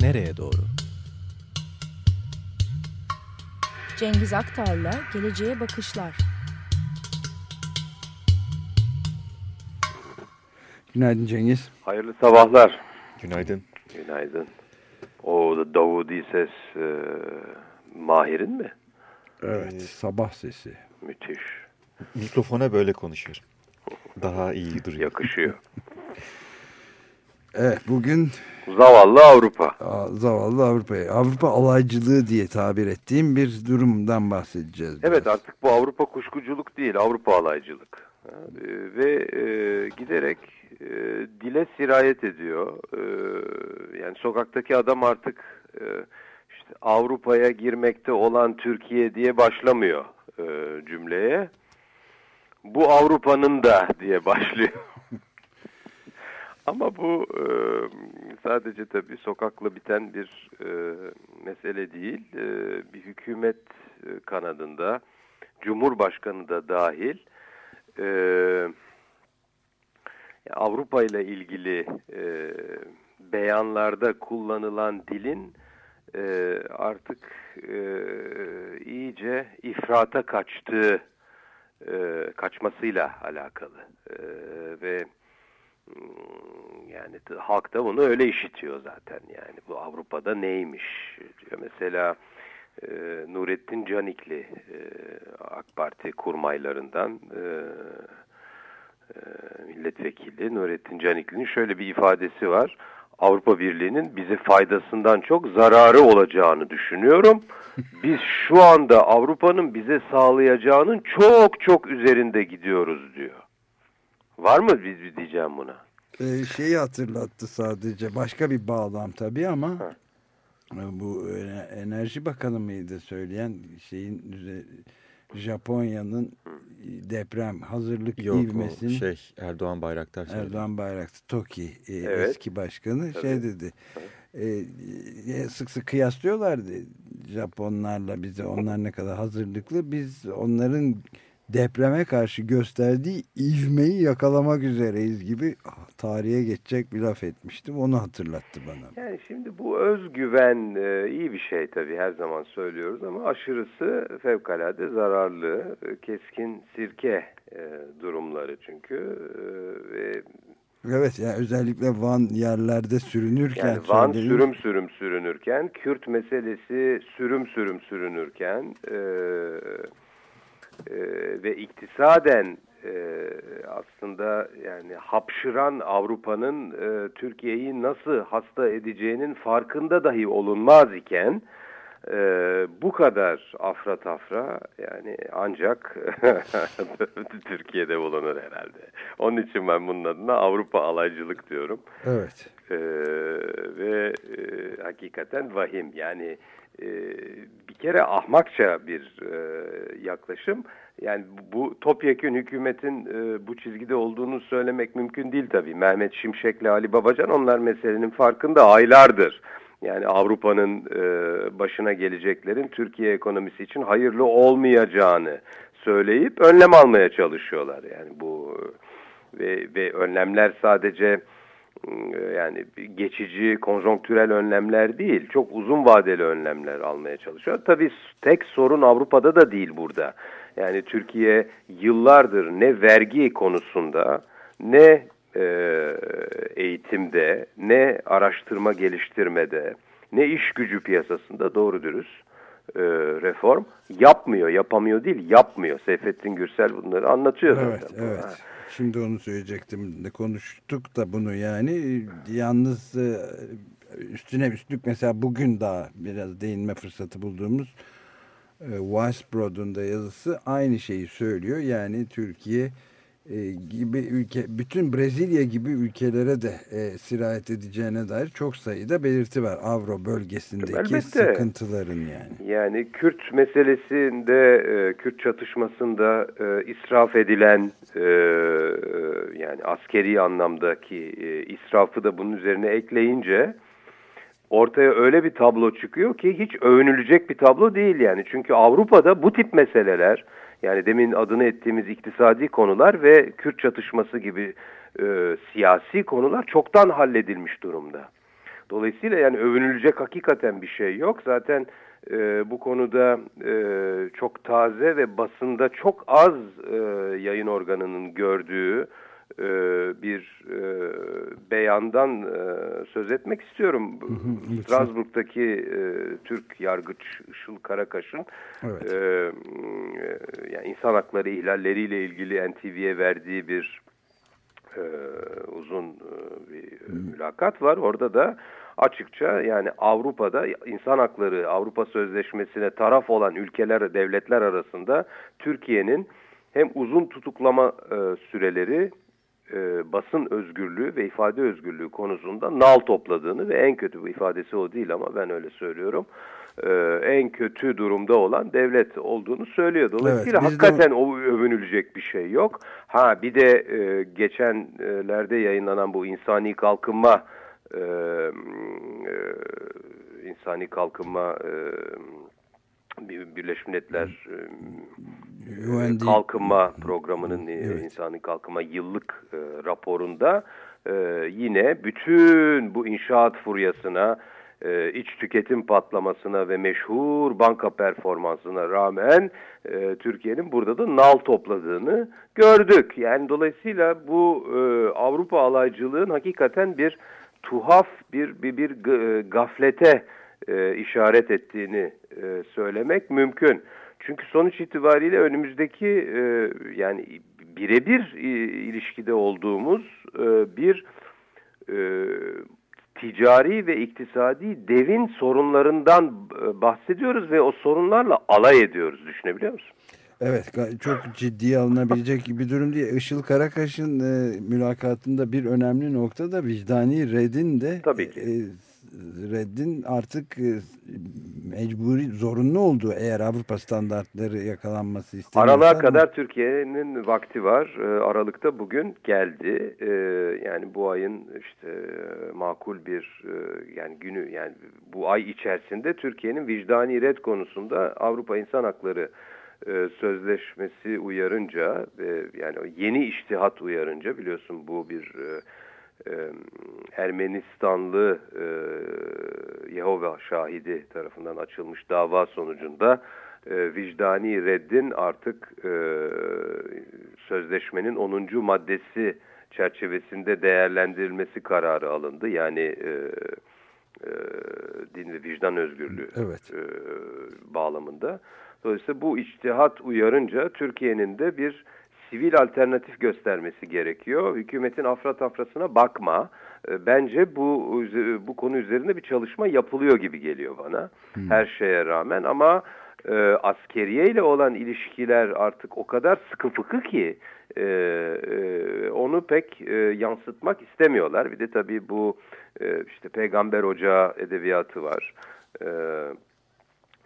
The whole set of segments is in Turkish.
nereye doğru? Cengiz Aktar'la Geleceğe Bakışlar. Günaydın Cengiz. Hayırlı sabahlar. Günaydın. Günaydın. O da Davudi ses e, Mahir'in mi? Evet, sabah sesi. Müthiş. Mikrofona böyle konuşuyor. Daha iyi duruyor. Yakışıyor. Evet, bugün Zavallı Avrupa. zavallı Avrupa'ya, Avrupa alaycılığı diye tabir ettiğim bir durumdan bahsedeceğiz. Evet biraz. artık bu Avrupa kuşkuculuk değil, Avrupa alaycılık. E, Ve e, giderek e, dile sirayet ediyor. E, yani sokaktaki adam artık e, işte Avrupa'ya girmekte olan Türkiye diye başlamıyor e, cümleye. Bu Avrupa'nın da diye başlıyor. Ama bu e, sadece tabii sokakla biten bir e, mesele değil. E, bir hükümet e, kanadında, Cumhurbaşkanı da dahil e, Avrupa ile ilgili e, beyanlarda kullanılan dilin e, artık e, iyice ifrata kaçtığı, e, kaçmasıyla alakalı e, ve yani t- halk da bunu öyle işitiyor zaten yani bu Avrupa'da neymiş diyor. Mesela e, Nurettin Canikli e, AK Parti kurmaylarından e, e, milletvekili Nurettin Canikli'nin şöyle bir ifadesi var. Avrupa Birliği'nin bize faydasından çok zararı olacağını düşünüyorum. Biz şu anda Avrupa'nın bize sağlayacağının çok çok üzerinde gidiyoruz diyor. Var mı biz bir diyeceğim buna? Ee, şeyi hatırlattı sadece. Başka bir bağlam tabii ama Ha. e, bu Enerji Bakanı mıydı söyleyen şeyin Japonya'nın deprem hazırlık Yok ivmesini şey Erdoğan Bayraktar söyledi. Erdoğan Bayraktar TOKİ e, Evet. eski başkanı Tabii. şey dedi. E, e, sık sık kıyaslıyorlardı Japonlarla bize onlar ne kadar hazırlıklı biz onların depreme karşı gösterdiği ivmeyi yakalamak üzereyiz gibi tarihe geçecek bir laf etmiştim onu hatırlattı bana. Yani şimdi bu özgüven e, iyi bir şey tabii her zaman söylüyoruz ama aşırısı fevkalade zararlı. E, Keskin sirke e, durumları çünkü e, ve Evet yani özellikle Van yerlerde sürünürken yani Van söylediğim- sürüm sürüm sürünürken, Kürt meselesi sürüm sürüm sürünürken e, e, ve iktisaden e, aslında yani hapşıran Avrupa'nın e, Türkiye'yi nasıl hasta edeceğinin farkında dahi olunmaz iken e, bu kadar afra tafra yani ancak Türkiye'de bulunur herhalde. Onun için ben bunun adına Avrupa alaycılık diyorum. Evet. Ee, ve e, hakikaten vahim yani e, bir kere ahmakça bir e, yaklaşım. Yani bu topyekün hükümetin e, bu çizgide olduğunu söylemek mümkün değil tabii. Mehmet Şimşek'le Ali Babacan onlar meselenin farkında aylardır. Yani Avrupa'nın e, başına geleceklerin Türkiye ekonomisi için hayırlı olmayacağını söyleyip önlem almaya çalışıyorlar. Yani bu ve, ve önlemler sadece yani geçici, konjonktürel önlemler değil, çok uzun vadeli önlemler almaya çalışıyor. Tabii tek sorun Avrupa'da da değil burada. Yani Türkiye yıllardır ne vergi konusunda, ne e, eğitimde, ne araştırma geliştirmede, ne iş gücü piyasasında doğru dürüst e, reform yapmıyor, yapamıyor değil, yapmıyor. Seyfettin Gürsel bunları anlatıyor Evet, zaten. evet. Şimdi onu söyleyecektim. Konuştuk da bunu yani. Yalnız e, üstüne üstlük mesela bugün daha biraz değinme fırsatı bulduğumuz e, Weisbrod'un da yazısı aynı şeyi söylüyor. Yani Türkiye e, gibi ülke, bütün Brezilya gibi ülkelere de e, sirayet edeceğine dair çok sayıda belirti var. Avro bölgesindeki Elbette. sıkıntıların yani. Yani Kürt meselesinde, e, Kürt çatışmasında e, israf edilen e, e, yani askeri anlamdaki e, israfı da bunun üzerine ekleyince ortaya öyle bir tablo çıkıyor ki hiç övünülecek bir tablo değil yani. Çünkü Avrupa'da bu tip meseleler yani demin adını ettiğimiz iktisadi konular ve Kürt çatışması gibi e, siyasi konular çoktan halledilmiş durumda. Dolayısıyla yani övünülecek hakikaten bir şey yok. Zaten e, bu konuda e, çok taze ve basında çok az e, yayın organının gördüğü e, bir e, beyandan e, söz etmek istiyorum. Strasbourg'daki e, Türk yargıç Işıl Karakaş'ın evet. e, yani insan hakları ihlalleriyle ilgili NTV'ye verdiği bir e, uzun e, bir mülakat var. Orada da açıkça yani Avrupa'da insan hakları Avrupa Sözleşmesi'ne taraf olan ülkeler, devletler arasında Türkiye'nin hem uzun tutuklama e, süreleri, e, basın özgürlüğü ve ifade özgürlüğü konusunda nal topladığını ve en kötü bu ifadesi o değil ama ben öyle söylüyorum. E, en kötü durumda olan devlet olduğunu söylüyor. Dolayısıyla evet, hakikaten de... o övünülecek bir şey yok. Ha bir de e, geçenlerde yayınlanan bu insani kalkınma e, e, insani kalkınma e, Birleşmiş Milletler e, Kalkınma Programı'nın e, evet. İnsani Kalkınma yıllık e, raporunda e, yine bütün bu inşaat furyasına, e, iç tüketim patlamasına ve meşhur banka performansına rağmen e, Türkiye'nin burada da nal topladığını gördük. Yani dolayısıyla bu e, Avrupa alaycılığın hakikaten bir tuhaf bir bir, bir gaflete e, işaret ettiğini e, söylemek mümkün. Çünkü sonuç itibariyle önümüzdeki e, yani birebir e, ilişkide olduğumuz e, bir e, ticari ve iktisadi devin sorunlarından e, bahsediyoruz ve o sorunlarla alay ediyoruz. Düşünebiliyor musun? Evet çok ciddiye alınabilecek bir durum değil. Işıl Karakaş'ın e, mülakatında bir önemli nokta da vicdani redin de Tabii ki. E, reddin artık e, mecburi zorunlu olduğu eğer Avrupa standartları yakalanması isteniyorsa. Aralığa kadar Türkiye'nin vakti var. E, Aralık'ta bugün geldi. E, yani bu ayın işte makul bir yani günü yani bu ay içerisinde Türkiye'nin vicdani red konusunda Avrupa İnsan Hakları Sözleşmesi uyarınca yani yeni iştihat uyarınca biliyorsun bu bir e, Ermenistanlı e, Yehova şahidi tarafından açılmış dava sonucunda e, vicdani reddin artık e, sözleşmenin 10. maddesi çerçevesinde değerlendirilmesi kararı alındı. Yani e, e, din ve vicdan özgürlüğü evet. e, bağlamında. Dolayısıyla bu içtihat uyarınca Türkiye'nin de bir sivil alternatif göstermesi gerekiyor. Hükümetin afra tafrasına bakma. E, bence bu bu konu üzerinde bir çalışma yapılıyor gibi geliyor bana. Hmm. Her şeye rağmen ama e, askeriye ile olan ilişkiler artık o kadar sıkı fıkı ki e, e, onu pek e, yansıtmak istemiyorlar. Bir de tabii bu e, işte peygamber ocağı edebiyatı var. E,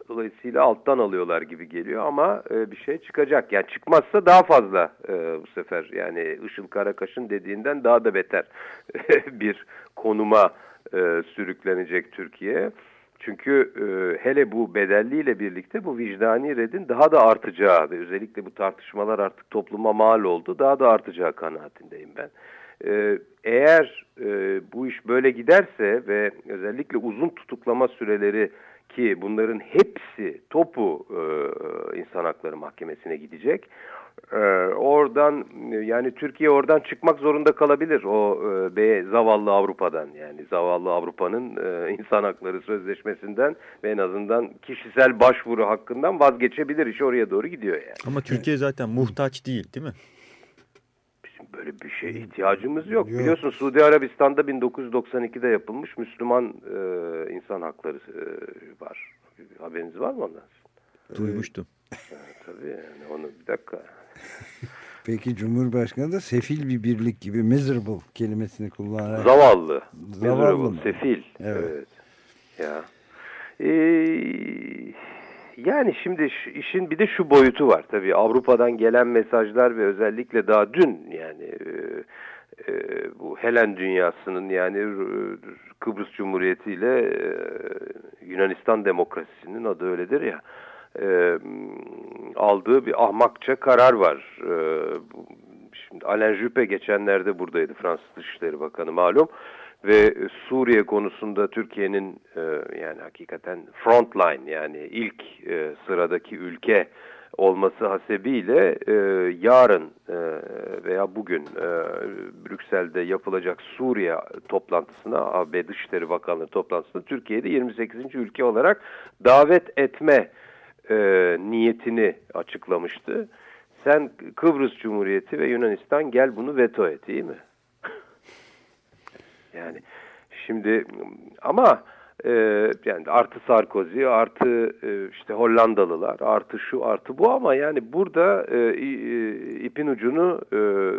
Dolayısıyla alttan alıyorlar gibi geliyor ama e, bir şey çıkacak. Yani çıkmazsa daha fazla e, bu sefer yani Işıl Karakaş'ın dediğinden daha da beter bir konuma e, sürüklenecek Türkiye. Çünkü e, hele bu bedelliyle birlikte bu vicdani redin daha da artacağı ve özellikle bu tartışmalar artık topluma mal oldu daha da artacağı kanaatindeyim ben. E, eğer e, bu iş böyle giderse ve özellikle uzun tutuklama süreleri ki bunların hepsi topu e, insan hakları mahkemesine gidecek. E, oradan yani Türkiye oradan çıkmak zorunda kalabilir o e, zavallı Avrupa'dan yani zavallı Avrupa'nın e, insan hakları sözleşmesinden ve en azından kişisel başvuru hakkından vazgeçebilir iş oraya doğru gidiyor yani. Ama Türkiye zaten muhtaç değil değil mi? Böyle bir şey ihtiyacımız yok. yok. Biliyorsun Suudi Arabistan'da 1992'de yapılmış Müslüman e, insan hakları e, var. Haberiniz var mı ondan? Duymuştum. Ha, tabii yani onu bir dakika. Peki Cumhurbaşkanı da sefil bir birlik gibi miserable kelimesini kullanarak. Zavallı. Zavallı miserable, sefil. Evet. evet. Ya. Ee, yani şimdi işin bir de şu boyutu var tabii Avrupa'dan gelen mesajlar ve özellikle daha dün yani e, e, bu Helen dünyasının yani Kıbrıs Cumhuriyeti ile e, Yunanistan demokrasisinin adı öyledir ya e, aldığı bir ahmakça karar var. E, şimdi Alain Juppé geçenlerde buradaydı Fransız Dışişleri Bakanı malum ve Suriye konusunda Türkiye'nin e, yani hakikaten frontline yani ilk e, sıradaki ülke olması hasebiyle e, yarın e, veya bugün e, Brüksel'de yapılacak Suriye toplantısına AB Dışişleri Bakanlığı toplantısına Türkiye'de 28. ülke olarak davet etme e, niyetini açıklamıştı. Sen Kıbrıs Cumhuriyeti ve Yunanistan gel bunu veto et iyi mi? Yani şimdi ama e, yani artı Sarkozy artı e, işte Hollandalılar artı şu artı bu ama yani burada e, e, ipin ucunu e,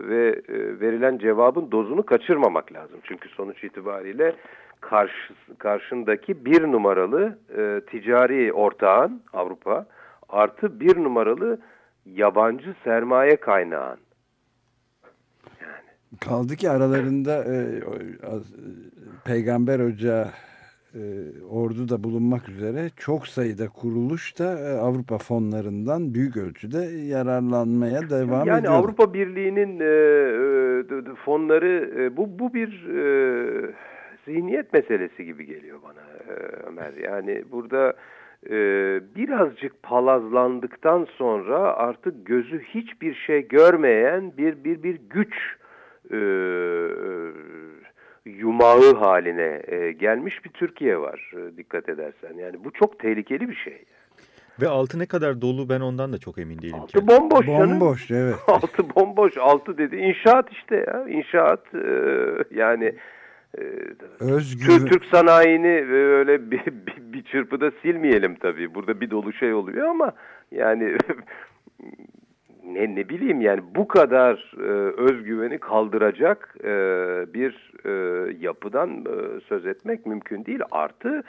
ve e, verilen cevabın dozunu kaçırmamak lazım. Çünkü sonuç itibariyle karşı, karşındaki bir numaralı e, ticari ortağın Avrupa artı bir numaralı yabancı sermaye kaynağın. Kaldı ki aralarında e, Peygamber Hoca e, orduda bulunmak üzere çok sayıda kuruluş da e, Avrupa fonlarından büyük ölçüde yararlanmaya devam yani ediyor. Yani Avrupa Birliği'nin e, e, fonları e, bu bu bir e, zihniyet meselesi gibi geliyor bana e, Ömer. Yani burada e, birazcık palazlandıktan sonra artık gözü hiçbir şey görmeyen bir bir bir güç e, yumağı haline e, gelmiş bir Türkiye var e, dikkat edersen. Yani bu çok tehlikeli bir şey. Ve altı ne kadar dolu ben ondan da çok emin değilim. Altı bomboş canım. Bomboş evet. altı bomboş. Altı dedi. İnşaat işte ya. İnşaat e, yani e, Özgür... Türk sanayini öyle bir, bir, bir çırpıda silmeyelim tabii. Burada bir dolu şey oluyor ama yani ne, ne bileyim yani bu kadar e, özgüveni kaldıracak e, bir e, yapıdan e, söz etmek mümkün değil. Artı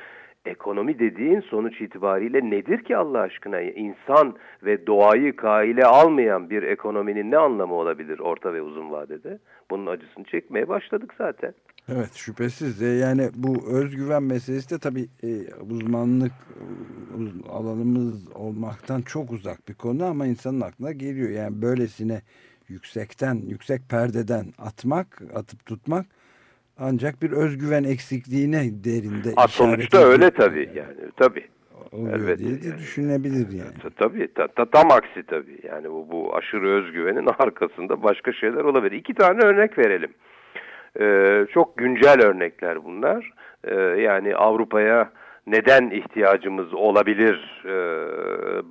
ekonomi dediğin sonuç itibariyle nedir ki Allah aşkına? İnsan ve doğayı kaile almayan bir ekonominin ne anlamı olabilir orta ve uzun vadede? Bunun acısını çekmeye başladık zaten. Evet şüphesiz. Yani bu özgüven meselesi de tabii e, uzmanlık e, alanımız olmaktan çok uzak bir konu ama insanın aklına geliyor. Yani böylesine yüksekten, yüksek perdeden atmak, atıp tutmak ancak bir özgüven eksikliğine derinde ha, Sonuçta öyle tabii yani tabii. evet, diye de yani. düşünebilir yani. Tabii ta, ta, tam aksi tabii. Yani bu, bu aşırı özgüvenin arkasında başka şeyler olabilir. İki tane örnek verelim. Ee, çok güncel örnekler bunlar. Ee, yani Avrupa'ya neden ihtiyacımız olabilir e,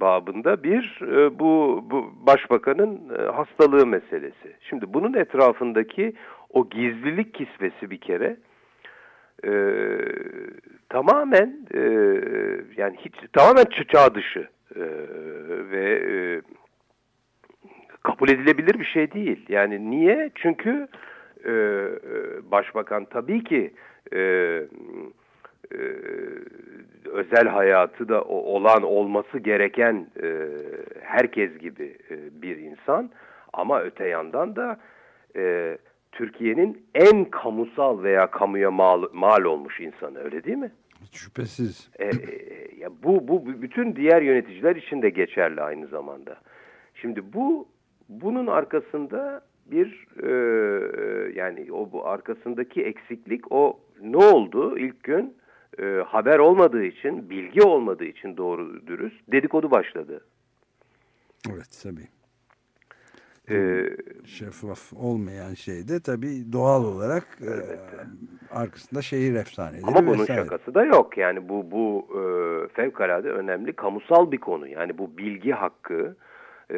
babında bir e, bu, bu başbakanın e, hastalığı meselesi. Şimdi bunun etrafındaki o gizlilik kisvesi bir kere e, tamamen e, yani hiç tamamen çağ dışı e, ve e, kabul edilebilir bir şey değil. Yani niye? Çünkü e, başbakan tabii ki e, e, özel hayatı da olan olması gereken e, herkes gibi e, bir insan ama öte yandan da e, Türkiye'nin en kamusal veya kamuya mal, mal olmuş insanı öyle değil mi? Şüphesiz. E, e, ya bu, bu bütün diğer yöneticiler için de geçerli aynı zamanda. Şimdi bu bunun arkasında bir e, yani o bu arkasındaki eksiklik o ne oldu ilk gün e, haber olmadığı için bilgi olmadığı için doğru dürüst dedikodu başladı. Evet tabii. Ee, şeffaf olmayan şey de tabii doğal olarak evet. e, arkasında şehir efsaneleri Ama bunun vesaire. şakası da yok. Yani bu bu e, fevkalade önemli kamusal bir konu. Yani bu bilgi hakkı e,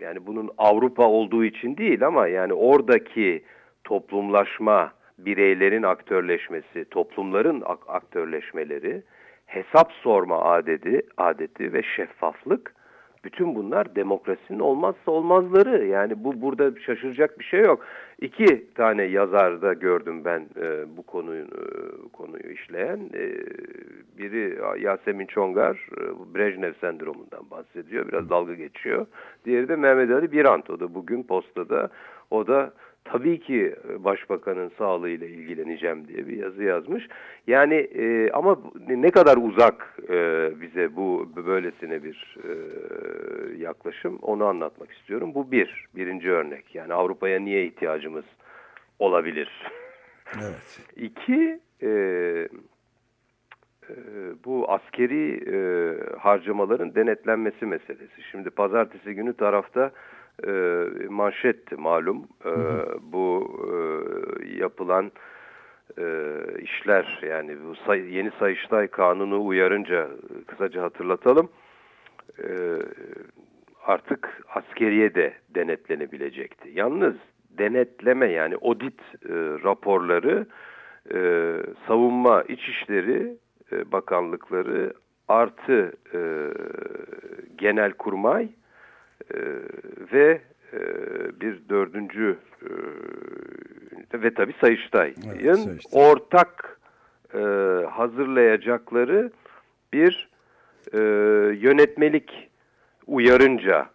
yani bunun Avrupa olduğu için değil ama yani oradaki toplumlaşma, bireylerin aktörleşmesi, toplumların aktörleşmeleri, hesap sorma adeti, adeti ve şeffaflık bütün bunlar demokrasinin olmazsa olmazları. Yani bu burada şaşıracak bir şey yok. İki tane yazarda gördüm ben e, bu konuyu e, konuyu işleyen. E, biri Yasemin Çongar e, Brejnev sendromundan bahsediyor. Biraz dalga geçiyor. Diğeri de Mehmet Ali Birant. O da bugün postada. O da tabii ki başbakanın sağlığıyla ilgileneceğim diye bir yazı yazmış. Yani e, ama ne kadar uzak e, bize bu böylesine bir e, yaklaşım onu anlatmak istiyorum. Bu bir, birinci örnek. Yani Avrupa'ya niye ihtiyacımız olabilir? Evet. İki, e, e, bu askeri e, harcamaların denetlenmesi meselesi. Şimdi pazartesi günü tarafta e, manşetti malum. E, bu e, yapılan e, işler yani bu say, yeni Sayıştay Kanunu uyarınca kısaca hatırlatalım. E, artık askeriye de denetlenebilecekti. Yalnız denetleme yani audit e, raporları e, savunma içişleri e, bakanlıkları artı e, genel kurmay e, ve e, bir dördüncü e, ve tabi Sayıştay'ın Evet, Sayıştay. ortak e, hazırlayacakları bir e, yönetmelik uyarınca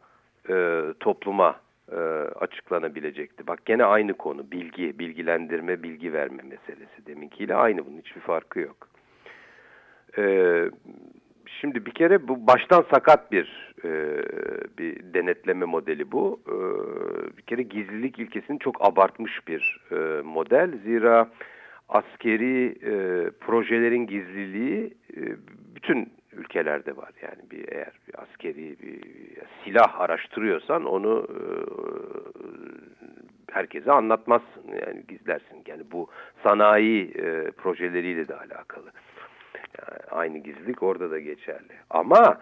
e, topluma e, açıklanabilecekti. Bak gene aynı konu bilgi, bilgilendirme, bilgi verme meselesi deminkiyle aynı bunun hiçbir farkı yok. E, şimdi bir kere bu baştan sakat bir e, bir denetleme modeli bu. E, bir kere gizlilik ilkesini çok abartmış bir e, model. Zira askeri e, projelerin gizliliği e, bütün ülkelerde var. Yani bir eğer bir askeri bir silah araştırıyorsan onu e, herkese anlatmazsın. Yani gizlersin. Yani bu sanayi e, projeleriyle de alakalı. Aynı gizlilik orada da geçerli. Ama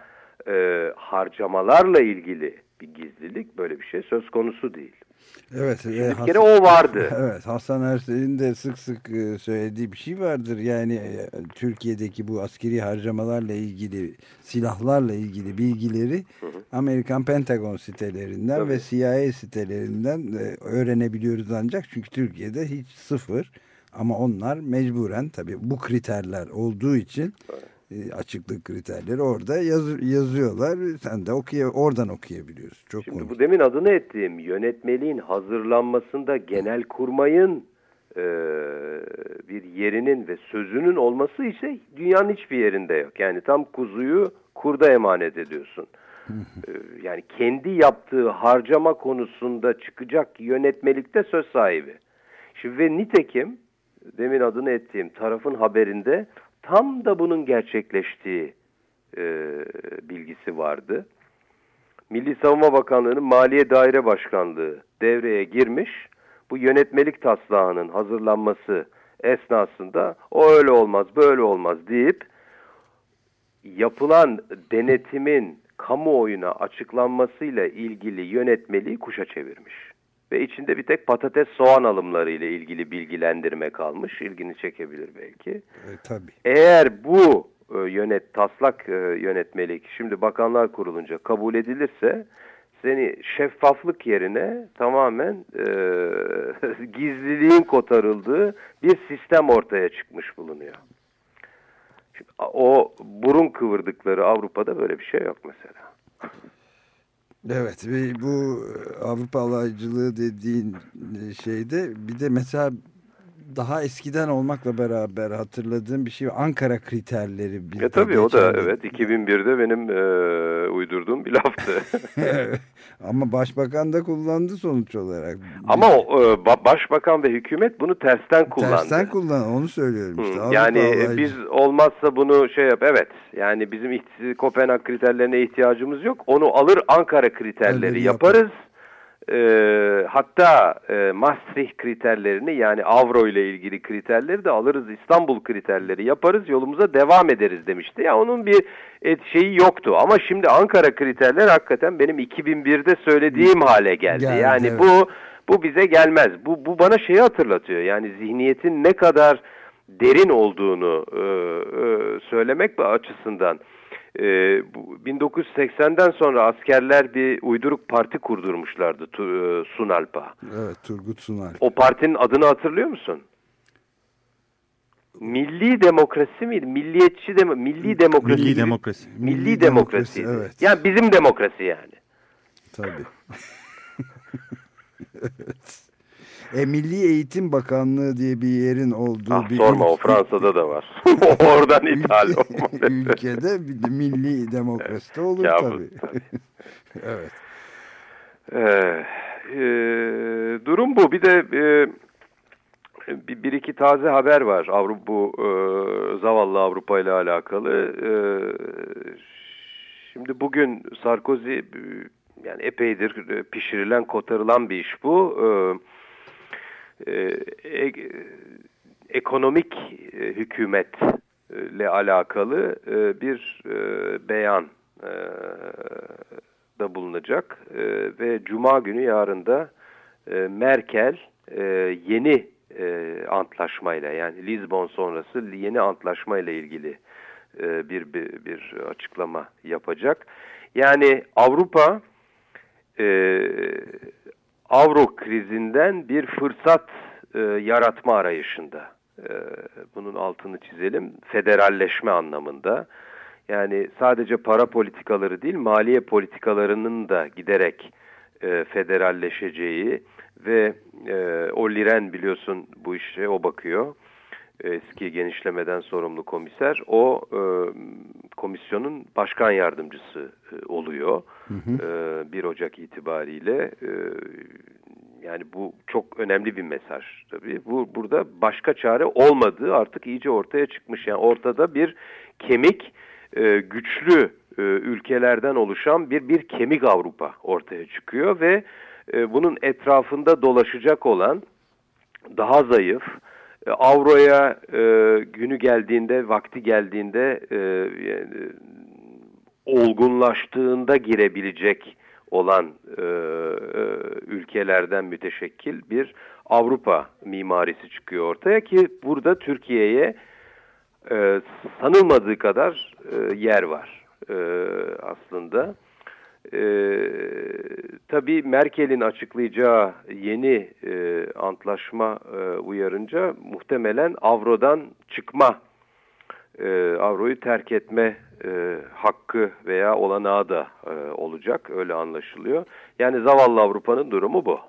e, harcamalarla ilgili bir gizlilik böyle bir şey söz konusu değil. Evet. Şimdi e, bir kere o vardı. Evet Hasan Ersel'in de sık sık e, söylediği bir şey vardır. Yani e, Türkiye'deki bu askeri harcamalarla ilgili silahlarla ilgili bilgileri Amerikan Pentagon sitelerinden Tabii. ve CIA sitelerinden e, öğrenebiliyoruz ancak çünkü Türkiye'de hiç sıfır ama onlar mecburen tabii bu kriterler olduğu için e, açıklık kriterleri orada yaz- yazıyorlar. Sen de okuya oradan okuyabiliyorsun. Çok Şimdi komik. bu demin adını ettiğim yönetmeliğin hazırlanmasında genel kurmayın e, bir yerinin ve sözünün olması ise dünyanın hiçbir yerinde yok. Yani tam kuzuyu kurda emanet ediyorsun. E, yani kendi yaptığı harcama konusunda çıkacak yönetmelikte söz sahibi. Şimdi ve nitekim demin adını ettiğim tarafın haberinde tam da bunun gerçekleştiği e, bilgisi vardı. Milli Savunma Bakanlığı'nın Maliye Daire Başkanlığı devreye girmiş. Bu yönetmelik taslağının hazırlanması esnasında o öyle olmaz böyle olmaz deyip yapılan denetimin kamuoyuna açıklanmasıyla ilgili yönetmeliği kuşa çevirmiş. Ve içinde bir tek patates soğan alımları ile ilgili bilgilendirme kalmış. İlgini çekebilir belki. E, tabii. Eğer bu e, yönet taslak e, yönetmelik şimdi bakanlar kurulunca kabul edilirse seni şeffaflık yerine tamamen e, gizliliğin kotarıldığı bir sistem ortaya çıkmış bulunuyor. Şimdi, o burun kıvırdıkları Avrupa'da böyle bir şey yok mesela. Evet ve bu e, Avrupa alaycılığı dediğin e, şeyde bir de mesela daha eskiden olmakla beraber hatırladığım bir şey. Ankara kriterleri. bizde Ya tabii o da evet 2001'de benim e, uydurduğum bir laftı. Ama başbakan da kullandı sonuç olarak. Ama e, ba- başbakan ve hükümet bunu tersten kullandı. Tersten kullan onu söylüyorum işte. Hı, Yani e, alaycı- biz olmazsa bunu şey yap. Evet. Yani bizim Kopenhag kriterlerine ihtiyacımız yok. Onu alır Ankara kriterleri Kriterleri yaparız. Ee, hatta e, Maastricht kriterlerini yani avro ile ilgili kriterleri de alırız. İstanbul kriterleri yaparız. Yolumuza devam ederiz demişti. Ya onun bir et şeyi yoktu. Ama şimdi Ankara kriterler hakikaten benim 2001'de söylediğim hale geldi. Geldi, yani evet. bu bu bize gelmez. Bu, bu bana şeyi hatırlatıyor. Yani zihniyetin ne kadar derin olduğunu e, e, söylemek açısından. E, bu 1980'den sonra askerler bir uyduruk parti kurdurmuşlardı Tu- e, Sunalp'a. Evet Turgut Sunal. O partinin adını hatırlıyor musun? Milli demokrasi miydi? Milliyetçi demo milli demokrasi. Milli demokrasi. Milli, Milli demokrasiydi. demokrasi, evet. Yani bizim demokrasi yani. Tabii. evet. E, Milli Eğitim Bakanlığı diye bir yerin olduğu Ah bir sorma o ülke- Fransa'da da var. Oradan ithal olmadı. ülkede milli demokrasi de olur Kabus, tabii. evet. Ee, e, durum bu. Bir de e, bir, bir iki taze haber var Avrupa bu e, zavallı Avrupa ile alakalı. E, şimdi bugün Sarkozy yani epeydir pişirilen kotarılan bir iş bu. E, e, ekonomik e, hükümetle alakalı e, bir e, beyan e, da bulunacak e, ve Cuma günü yarında e, Merkel e, yeni e, antlaşmayla yani Lisbon sonrası yeni antlaşmayla ilgili e, bir, bir, bir açıklama yapacak. Yani Avrupa e, Avro krizinden bir fırsat e, yaratma arayışında. E, bunun altını çizelim. Federalleşme anlamında. Yani sadece para politikaları değil, maliye politikalarının da giderek e, federalleşeceği ve e, o Liren biliyorsun bu işe o bakıyor. Eski genişlemeden sorumlu komiser. O e, komisyonun başkan yardımcısı e, oluyor. Hı hı. E, 1 Ocak itibariyle. E, yani bu çok önemli bir mesaj tabii. Bu burada başka çare olmadığı artık iyice ortaya çıkmış. Yani ortada bir kemik e, güçlü e, ülkelerden oluşan bir bir kemik Avrupa ortaya çıkıyor ve e, bunun etrafında dolaşacak olan daha zayıf avroya e, günü geldiğinde vakti geldiğinde e, yani, olgunlaştığında girebilecek olan e, e, ülkelerden müteşekkil bir Avrupa mimarisi çıkıyor ortaya ki burada Türkiye'ye e, sanılmadığı kadar e, yer var e, aslında. E, tabii Merkel'in açıklayacağı yeni e, antlaşma e, uyarınca muhtemelen avrodan çıkma, e, avroyu terk etme e, hakkı veya olanağı da e, olacak öyle anlaşılıyor. Yani zavallı Avrupa'nın durumu bu.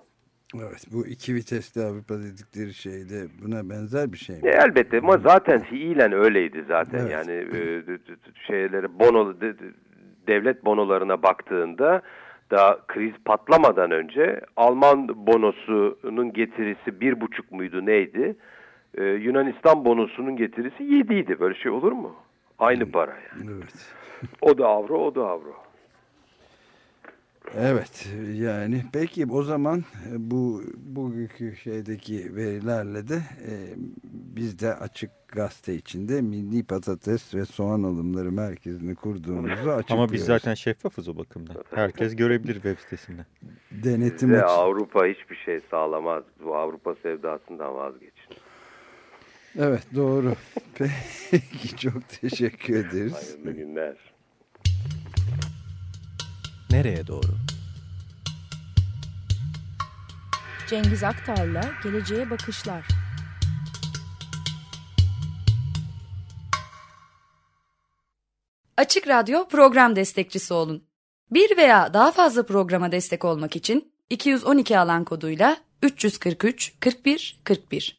Evet bu iki vitesli Avrupa dedikleri şeyde buna benzer bir şey mi? E, elbette ama zaten fiilen öyleydi zaten evet. yani e, şeyleri bono devlet bonolarına baktığında daha kriz patlamadan önce Alman bonosunun getirisi bir buçuk muydu neydi? Ee, Yunanistan bonosunun getirisi yediydi. Böyle şey olur mu? Aynı para yani. Evet. o da avro, o da avro. Evet yani peki o zaman e, bu bugünkü şeydeki verilerle de e, biz de açık gazete içinde milli patates ve soğan alımları merkezini kurduğumuzu açıklıyoruz. Ama biz zaten şeffafız o bakımdan. Herkes görebilir web sitesinde. Denetim Size Avrupa hiçbir şey sağlamaz. Bu Avrupa sevdasından vazgeçin. Evet doğru. Peki çok teşekkür ederiz. Hayırlı günler. Nereye doğru? Cengiz Aktar'la Geleceğe Bakışlar. Açık Radyo program destekçisi olun. Bir veya daha fazla programa destek olmak için 212 alan koduyla 343 41 41